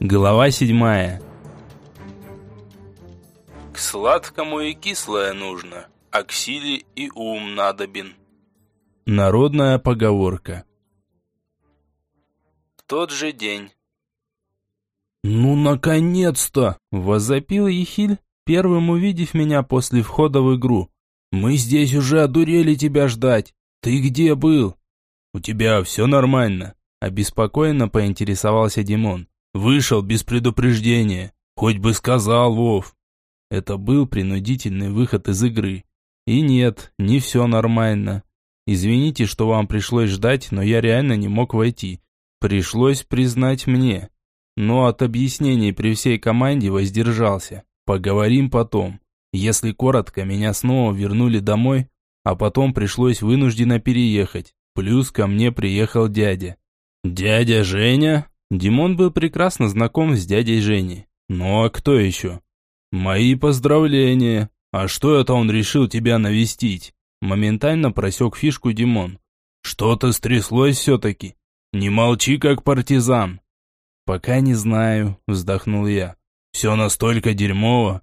Глава седьмая. К сладкому и кислое нужно, а к силе и ум надобен. Народная поговорка. В тот же день. «Ну, наконец-то!» – возопил Ехиль, первым увидев меня после входа в игру. «Мы здесь уже одурели тебя ждать. Ты где был?» «У тебя все нормально?» – обеспокоенно поинтересовался Димон. Вышел без предупреждения. Хоть бы сказал, Вов. Это был принудительный выход из игры. И нет, не все нормально. Извините, что вам пришлось ждать, но я реально не мог войти. Пришлось признать мне. Но от объяснений при всей команде воздержался. Поговорим потом. Если коротко, меня снова вернули домой, а потом пришлось вынужденно переехать. Плюс ко мне приехал дядя. «Дядя Женя?» Димон был прекрасно знаком с дядей Женей. Ну а кто еще? Мои поздравления. А что это он решил тебя навестить? Моментально просек фишку Димон. Что-то стряслось все-таки. Не молчи, как партизан. Пока не знаю, вздохнул я. Все настолько дерьмово.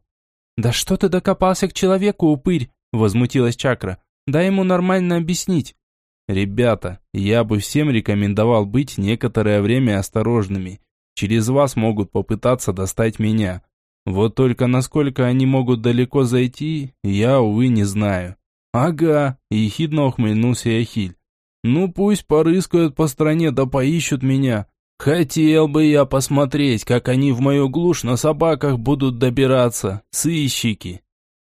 Да что ты докопался к человеку, упырь? Возмутилась Чакра. Дай ему нормально объяснить. Ребята, я бы всем рекомендовал быть некоторое время осторожными. Через вас могут попытаться достать меня. Вот только насколько они могут далеко зайти, я, увы, не знаю. Ага, ехидно ухмыльнулся Яхиль. Ну пусть порыскают по стране да поищут меня. Хотел бы я посмотреть, как они в мою глушь на собаках будут добираться, сыщики.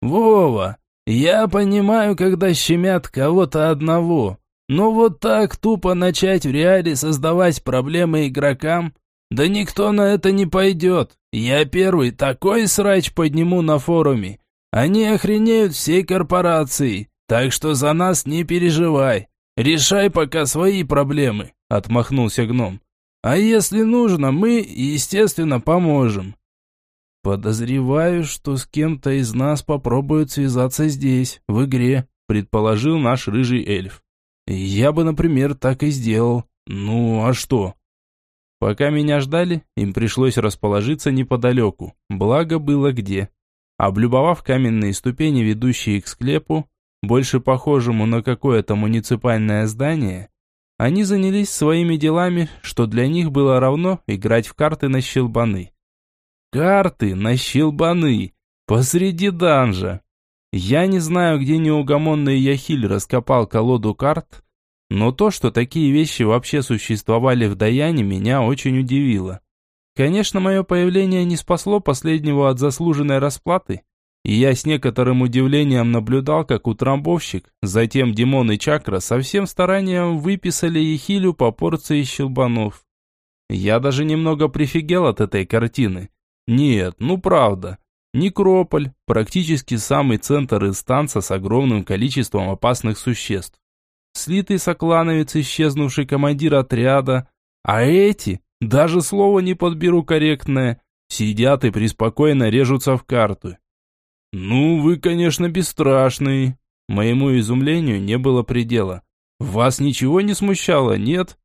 Вова, я понимаю, когда щемят кого-то одного, но вот так тупо начать в реале создавать проблемы игрокам? Да никто на это не пойдет. Я первый такой срач подниму на форуме. Они охренеют всей корпорацией. Так что за нас не переживай. Решай пока свои проблемы, отмахнулся гном. А если нужно, мы, естественно, поможем. Подозреваю, что с кем-то из нас попробуют связаться здесь, в игре, предположил наш рыжий эльф. Я бы, например, так и сделал. Ну, а что? Пока меня ждали, им пришлось расположиться неподалеку, благо было где. Облюбовав каменные ступени, ведущие к склепу, больше похожему на какое-то муниципальное здание, они занялись своими делами, что для них было равно играть в карты на щелбаны. Карты на щелбаны! Посреди данжа! Я не знаю, где неугомонный Яхиль раскопал колоду карт, но то, что такие вещи вообще существовали в Даяне, меня очень удивило. Конечно, мое появление не спасло последнего от заслуженной расплаты, и я с некоторым удивлением наблюдал, как утрамбовщик, затем Димон и Чакра со всем старанием выписали Ехилю по порции щелбанов. Я даже немного прифигел от этой картины. Нет, ну правда, Некрополь – практически самый центр инстанса с огромным количеством опасных существ. Слитый соклановец, исчезнувший командир отряда. А эти, даже слова не подберу корректное, сидят и преспокойно режутся в карту. «Ну, вы, конечно, бесстрашный». Моему изумлению не было предела. «Вас ничего не смущало, нет?»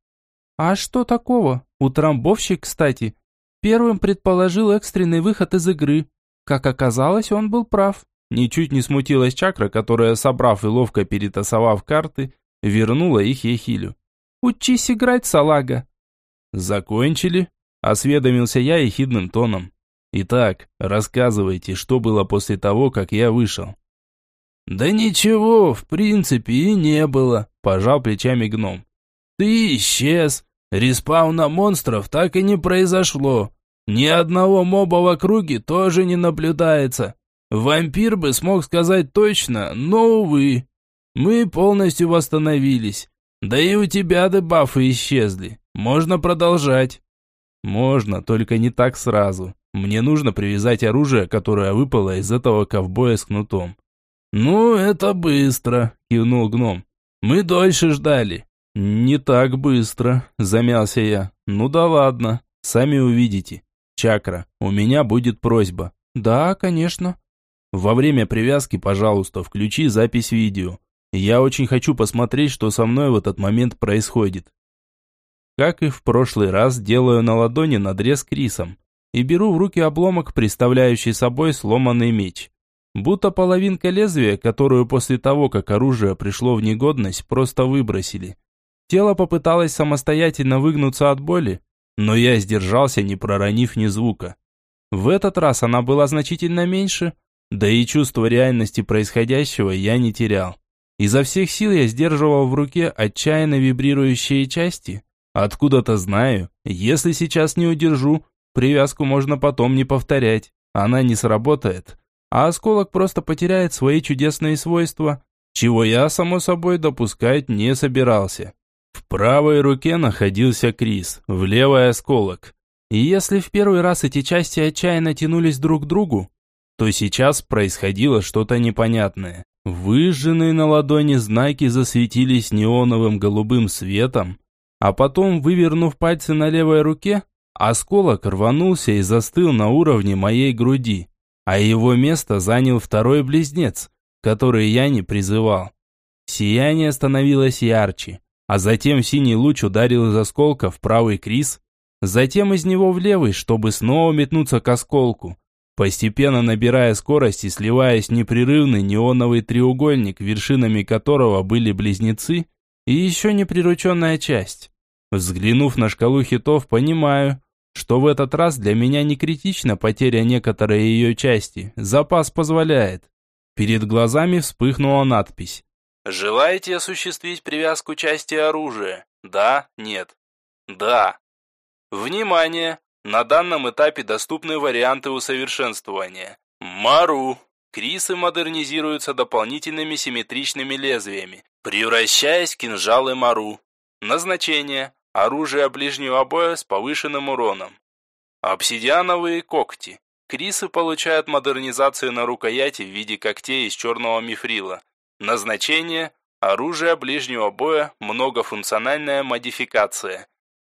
«А что такого? Утрамбовщик, кстати, первым предположил экстренный выход из игры. Как оказалось, он был прав. Ничуть не смутилась чакра, которая, собрав и ловко перетасовав карты, вернула их Ехилю. «Учись играть, салага!» «Закончили?» – осведомился я ехидным тоном. «Итак, рассказывайте, что было после того, как я вышел». «Да ничего, в принципе, и не было», – пожал плечами гном. «Ты исчез. Респауна монстров так и не произошло. Ни одного моба в округе тоже не наблюдается. Вампир бы смог сказать точно, но, увы. Мы полностью восстановились. Да и у тебя дебафы исчезли. Можно продолжать. Можно, только не так сразу. Мне нужно привязать оружие, которое выпало из этого ковбоя с кнутом. Ну, это быстро, кивнул гном. Мы дольше ждали. Не так быстро, замялся я. Ну да ладно, сами увидите. Чакра, у меня будет просьба. Да, конечно. Во время привязки, пожалуйста, включи запись видео. Я очень хочу посмотреть, что со мной в этот момент происходит. Как и в прошлый раз, делаю на ладони надрез Крисом. и беру в руки обломок, представляющий собой сломанный меч. Будто половинка лезвия, которую после того, как оружие пришло в негодность, просто выбросили. Тело попыталось самостоятельно выгнуться от боли, но я сдержался, не проронив ни звука. В этот раз она была значительно меньше, да и чувство реальности происходящего я не терял. Изо всех сил я сдерживал в руке отчаянно вибрирующие части. Откуда-то знаю, если сейчас не удержу, привязку можно потом не повторять. Она не сработает, а осколок просто потеряет свои чудесные свойства, чего я, само собой, допускать не собирался. Правой руке находился Крис, в левой осколок. И если в первый раз эти части отчаянно тянулись друг к другу, то сейчас происходило что-то непонятное. Выжженные на ладони знаки засветились неоновым голубым светом, а потом, вывернув пальцы на левой руке, осколок рванулся и застыл на уровне моей груди, а его место занял второй близнец, который я не призывал. Сияние становилось ярче, а затем синий луч ударил из осколка в правый Крис, затем из него в левый, чтобы снова метнуться к осколку, постепенно набирая скорость и сливаясь в непрерывный неоновый треугольник, вершинами которого были близнецы и еще не прирученная часть. Взглянув на шкалу хитов, понимаю, что в этот раз для меня не критична потеря некоторой ее части, запас позволяет. Перед глазами вспыхнула надпись. «Желаете осуществить привязку части оружия? Да? Нет?» «Да». «Внимание! На данном этапе доступны варианты усовершенствования. Мару. Крисы модернизируются дополнительными симметричными лезвиями, превращаясь в кинжалы Мару. Назначение. Оружие ближнего боя с повышенным уроном. Обсидиановые когти. Крисы получают модернизацию на рукояти в виде когтей из черного мифрила. Назначение. Оружие ближнего боя, многофункциональная модификация.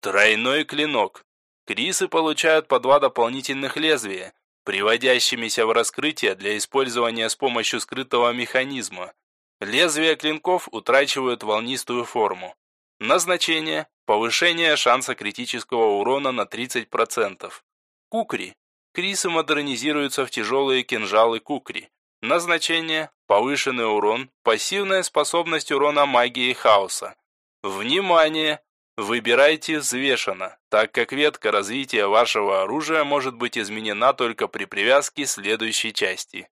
Тройной клинок. Крисы получают по два дополнительных лезвия, приводящимися в раскрытие для использования с помощью скрытого механизма. Лезвия клинков утрачивают волнистую форму. Назначение – повышение шанса критического урона на 30%. Кукри. Крисы модернизируются в тяжелые кинжалы кукри. Назначение – повышенный урон, пассивная способность урона магии хаоса. Внимание! Выбирайте взвешенно, так как ветка развития вашего оружия может быть изменена только при привязке следующей части.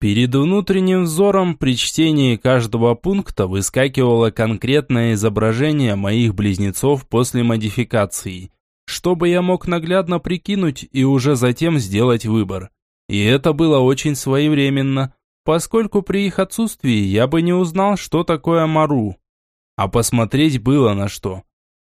Перед внутренним взором при чтении каждого пункта выскакивало конкретное изображение моих близнецов после модификации, чтобы я мог наглядно прикинуть и уже затем сделать выбор. И это было очень своевременно, поскольку при их отсутствии я бы не узнал, что такое Мару. А посмотреть было на что.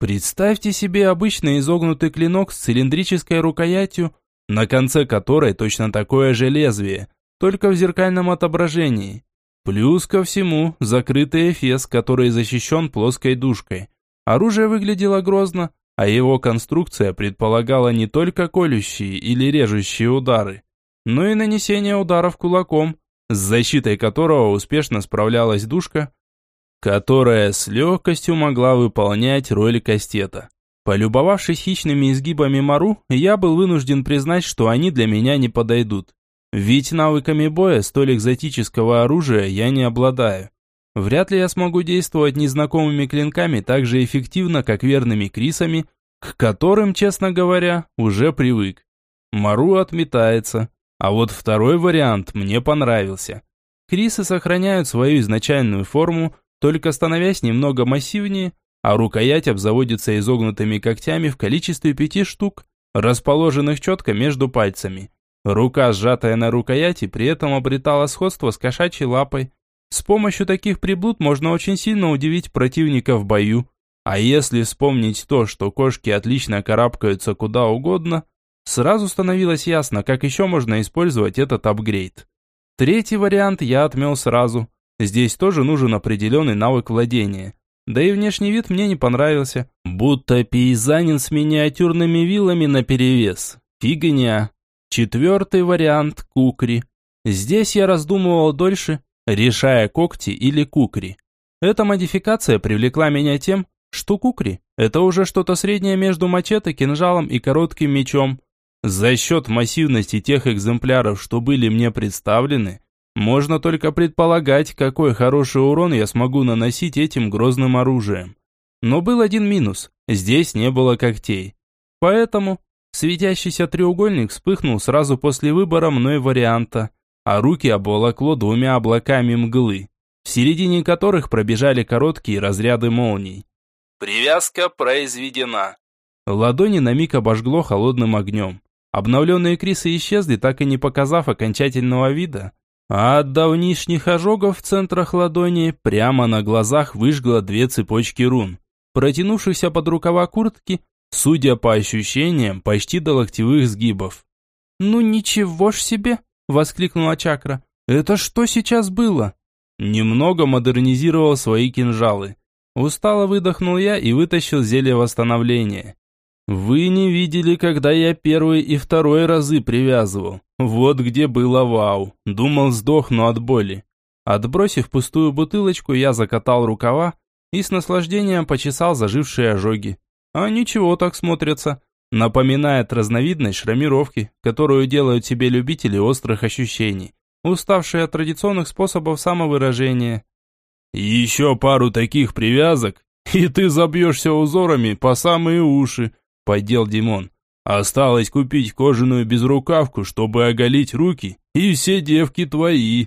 Представьте себе обычный изогнутый клинок с цилиндрической рукоятью, на конце которой точно такое же лезвие, только в зеркальном отображении. Плюс ко всему, закрытый эфес, который защищен плоской дужкой. Оружие выглядело грозно, а его конструкция предполагала не только колющие или режущие удары, но и нанесение ударов кулаком, с защитой которого успешно справлялась душка, которая с легкостью могла выполнять роль кастета. Полюбовавшись хищными изгибами Мару, я был вынужден признать, что они для меня не подойдут. Ведь навыками боя столь экзотического оружия я не обладаю. Вряд ли я смогу действовать незнакомыми клинками так же эффективно, как верными крисами, к которым, честно говоря, уже привык. Мару отметается, а вот второй вариант мне понравился. Крисы сохраняют свою изначальную форму, только становясь немного массивнее, а рукоять обзаводится изогнутыми когтями в количестве пяти штук, расположенных четко между пальцами. Рука, сжатая на рукояти, при этом обретала сходство с кошачьей лапой. С помощью таких приблуд можно очень сильно удивить противника в бою. А если вспомнить то, что кошки отлично карабкаются куда угодно, сразу становилось ясно, как еще можно использовать этот апгрейд. Третий вариант я отмел сразу. Здесь тоже нужен определенный навык владения. Да и внешний вид мне не понравился. Будто пейзанин с миниатюрными вилами наперевес. Фигня. Четвертый вариант – кукри. Здесь я раздумывал дольше, решая когти или кукри. Эта модификация привлекла меня тем, что кукри – это уже что-то среднее между мачете, кинжалом и коротким мечом. За счет массивности тех экземпляров, что были мне представлены, можно только предполагать, какой хороший урон я смогу наносить этим грозным оружием. Но был один минус – здесь не было когтей. Поэтому светящийся треугольник вспыхнул сразу после выбора мной варианта, а руки обволокло двумя облаками мглы, в середине которых пробежали короткие разряды молний. Привязка произведена. Ладони на миг обожгло холодным огнем. Обновленные крисы исчезли, так и не показав окончательного вида. А от давнишних ожогов в центрах ладони прямо на глазах выжгло две цепочки рун, протянувшихся под рукава куртки, судя по ощущениям, почти до локтевых сгибов. «Ну ничего ж себе!» – воскликнула Чакра. «Это что сейчас было?» Немного модернизировал свои кинжалы. Устало выдохнул я и вытащил зелье восстановления. Вы не видели, когда я первый и второй разы привязывал. Вот где было вау. Думал, сдохну от боли. Отбросив пустую бутылочку, я закатал рукава и с наслаждением почесал зажившие ожоги. А ничего так смотрятся. Напоминает разновидность шрамировки, которую делают себе любители острых ощущений, уставшие от традиционных способов самовыражения. «Еще пару таких привязок, и ты забьешься узорами по самые уши», поддел Димон. Осталось купить кожаную безрукавку, чтобы оголить руки, и все девки твои.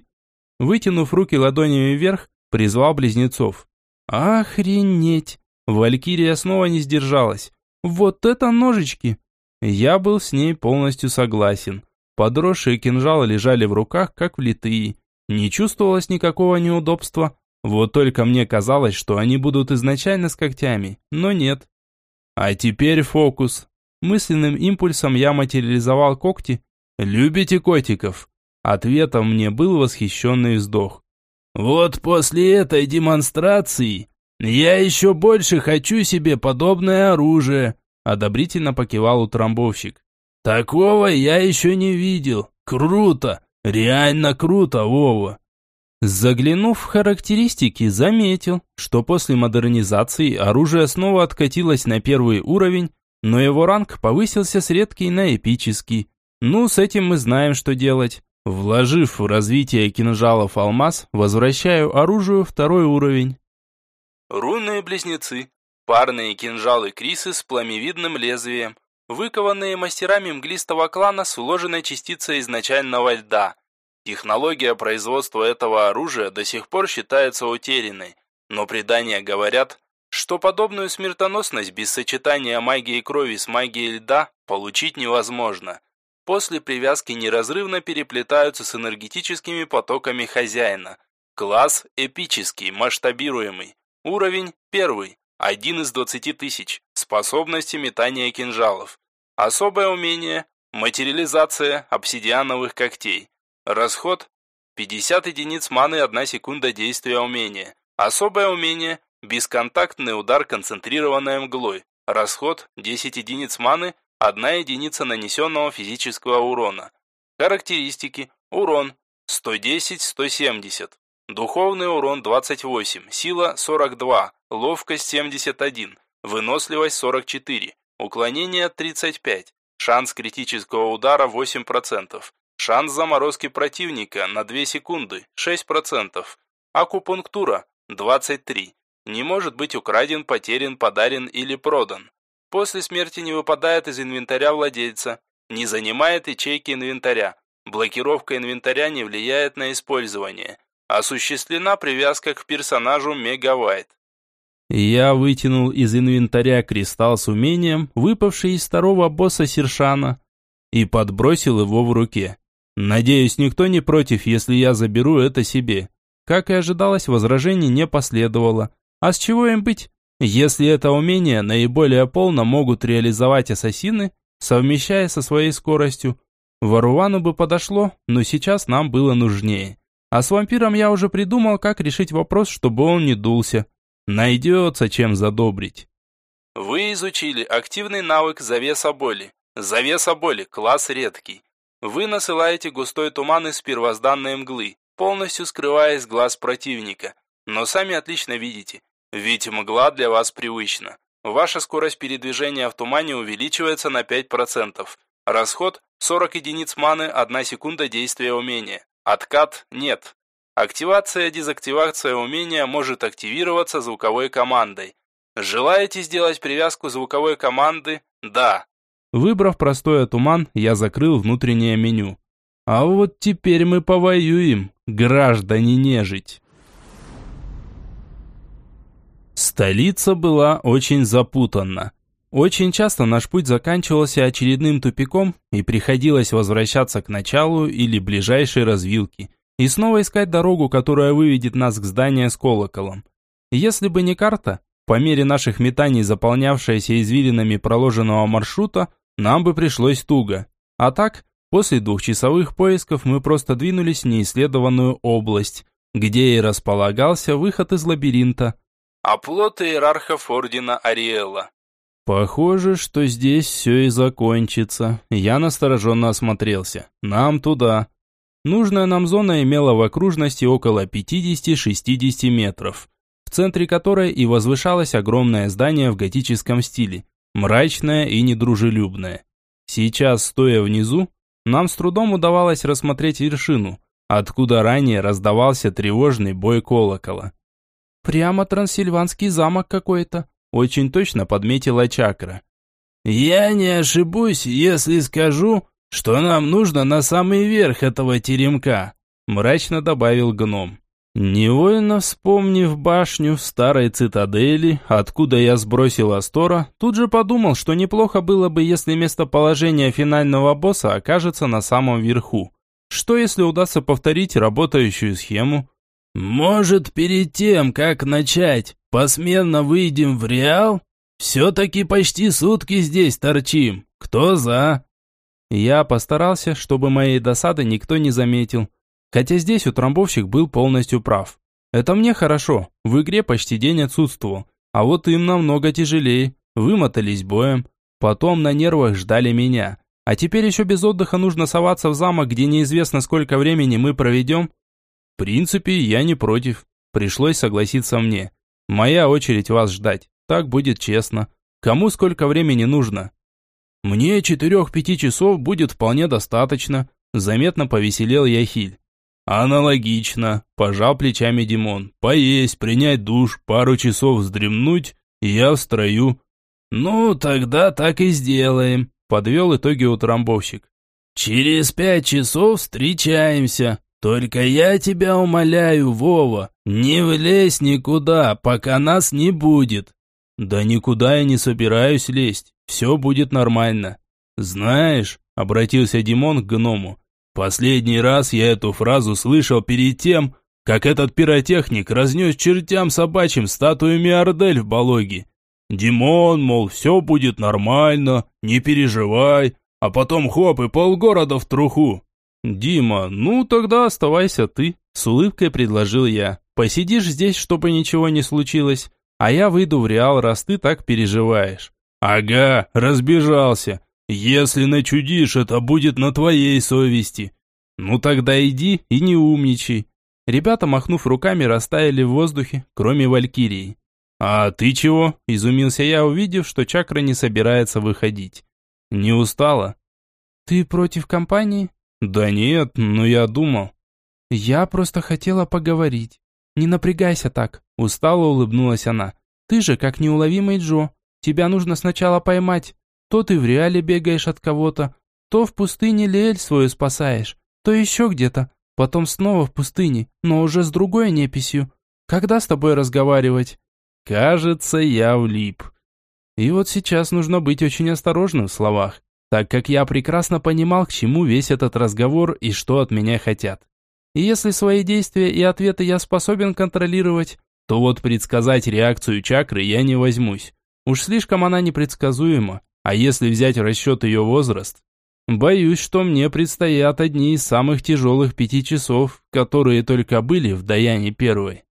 Вытянув руки ладонями вверх, призвал близнецов. Охренеть! Валькирия снова не сдержалась. Вот это ножички! Я был с ней полностью согласен. Подросшие кинжалы лежали в руках, как влитые. Не чувствовалось никакого неудобства. Вот только мне казалось, что они будут изначально с когтями, но нет. А теперь фокус. Мысленным импульсом я материализовал когти. «Любите котиков?» Ответом мне был восхищенный вздох. «Вот после этой демонстрации я еще больше хочу себе подобное оружие», одобрительно покивал утрамбовщик. «Такого я еще не видел. Круто! Реально круто, Вова!» Заглянув в характеристики, заметил, что после модернизации оружие снова откатилось на первый уровень, но его ранг повысился с редкий на эпический. Ну, с этим мы знаем, что делать. Вложив в развитие кинжалов алмаз, возвращаю оружию второй уровень. Рунные близнецы. Парные кинжалы Крисы с пламевидным лезвием, выкованные мастерами мглистого клана с вложенной частицей изначального льда – Технология производства этого оружия до сих пор считается утерянной, но предания говорят, что подобную смертоносность без сочетания магии крови с магией льда получить невозможно. После привязки неразрывно переплетаются с энергетическими потоками хозяина. Класс эпический, масштабируемый. Уровень первый, один из 20 тысяч. Способности метания кинжалов. Особое умение – материализация обсидиановых когтей. Расход 50 единиц маны 1 секунда действия умения. Особое умение бесконтактный удар концентрированной мглой. Расход 10 единиц маны, 1 единица нанесенного физического урона. Характеристики. Урон 110-170. Духовный урон 28, сила 42, ловкость 71, выносливость 44, уклонение 35, шанс критического удара 8%, Шанс заморозки противника на 2 секунды 6%. Акупунктура 23. Не может быть украден, потерян, подарен или продан. После смерти не выпадает из инвентаря владельца. Не занимает ячейки инвентаря. Блокировка инвентаря не влияет на использование. Осуществлена привязка к персонажу Мегавайт. Я вытянул из инвентаря кристалл с умением, выпавший из второго босса Сершана, и подбросил его в руке. Надеюсь, никто не против, если я заберу это себе. Как и ожидалось, возражений не последовало. А с чего им быть? Если это умение наиболее полно могут реализовать ассасины, совмещая со своей скоростью. Варуану бы подошло, но сейчас нам было нужнее. А с вампиром я уже придумал, как решить вопрос, чтобы он не дулся. Найдется чем задобрить. Вы изучили активный навык завеса боли. Завеса боли, класс редкий. Вы насылаете густой туман из первозданной мглы, полностью скрывая из глаз противника. Но сами отлично видите, ведь мгла для вас привычна. Ваша скорость передвижения в тумане увеличивается на 5%. Расход 40 единиц маны, 1 секунда действия умения. Откат нет. Активация-дезактивация умения может активироваться звуковой командой. Желаете сделать привязку звуковой команды? Да. Выбрав простое туман, я закрыл внутреннее меню. А вот теперь мы повоюем, граждане нежить. Столица была очень запутанна. Очень часто наш путь заканчивался очередным тупиком и приходилось возвращаться к началу или ближайшей развилке и снова искать дорогу, которая выведет нас к зданию с колоколом. Если бы не карта, по мере наших метаний, заполнявшаяся извилинами проложенного маршрута, нам бы пришлось туго. А так, после двухчасовых поисков мы просто двинулись в неисследованную область, где и располагался выход из лабиринта. Оплот иерархов Ордена Ариэла. Похоже, что здесь все и закончится. Я настороженно осмотрелся. Нам туда. Нужная нам зона имела в окружности около 50-60 метров в центре которой и возвышалось огромное здание в готическом стиле, мрачное и недружелюбное. Сейчас, стоя внизу, нам с трудом удавалось рассмотреть вершину, откуда ранее раздавался тревожный бой колокола. «Прямо трансильванский замок какой-то», очень точно подметила чакра. «Я не ошибусь, если скажу, что нам нужно на самый верх этого теремка», мрачно добавил гном. Невольно вспомнив башню в старой цитадели, откуда я сбросил Астора, тут же подумал, что неплохо было бы, если местоположение финального босса окажется на самом верху. Что если удастся повторить работающую схему? «Может, перед тем, как начать, посменно выйдем в Реал? Все-таки почти сутки здесь торчим. Кто за?» Я постарался, чтобы моей досады никто не заметил. Хотя здесь утрамбовщик был полностью прав. Это мне хорошо, в игре почти день отсутствовал. А вот им намного тяжелее, вымотались боем. Потом на нервах ждали меня. А теперь еще без отдыха нужно соваться в замок, где неизвестно сколько времени мы проведем. В принципе, я не против. Пришлось согласиться мне. Моя очередь вас ждать. Так будет честно. Кому сколько времени нужно? Мне четырех-пяти часов будет вполне достаточно. Заметно повеселел Яхиль. «Аналогично», – пожал плечами Димон. «Поесть, принять душ, пару часов вздремнуть, и я в строю». «Ну, тогда так и сделаем», – подвел итоги утрамбовщик. «Через пять часов встречаемся. Только я тебя умоляю, Вова, не влезь никуда, пока нас не будет». «Да никуда я не собираюсь лезть, все будет нормально». «Знаешь», – обратился Димон к гному, Последний раз я эту фразу слышал перед тем, как этот пиротехник разнес чертям собачьим статую Миордель в Балоге. Димон, мол, все будет нормально, не переживай, а потом хоп и полгорода в труху. Дима, ну тогда оставайся ты, с улыбкой предложил я. Посидишь здесь, чтобы ничего не случилось, а я выйду в Реал, раз ты так переживаешь. Ага, разбежался. Если начудишь, это будет на твоей совести. Ну тогда иди и не умничай. Ребята, махнув руками, растаяли в воздухе, кроме Валькирии. «А ты чего?» – изумился я, увидев, что чакра не собирается выходить. «Не устала?» «Ты против компании?» «Да нет, но я думал». «Я просто хотела поговорить. Не напрягайся так», – устало улыбнулась она. «Ты же как неуловимый Джо. Тебя нужно сначала поймать, то ты в реале бегаешь от кого-то, то в пустыне Лель свою спасаешь, то еще где-то, потом снова в пустыне, но уже с другой неписью. Когда с тобой разговаривать? Кажется, я влип. И вот сейчас нужно быть очень осторожным в словах, так как я прекрасно понимал, к чему весь этот разговор и что от меня хотят. И если свои действия и ответы я способен контролировать, то вот предсказать реакцию чакры я не возьмусь. Уж слишком она непредсказуема. А если взять в расчет ее возраст, боюсь, что мне предстоят одни из самых тяжелых пяти часов, которые только были в Даяне первой.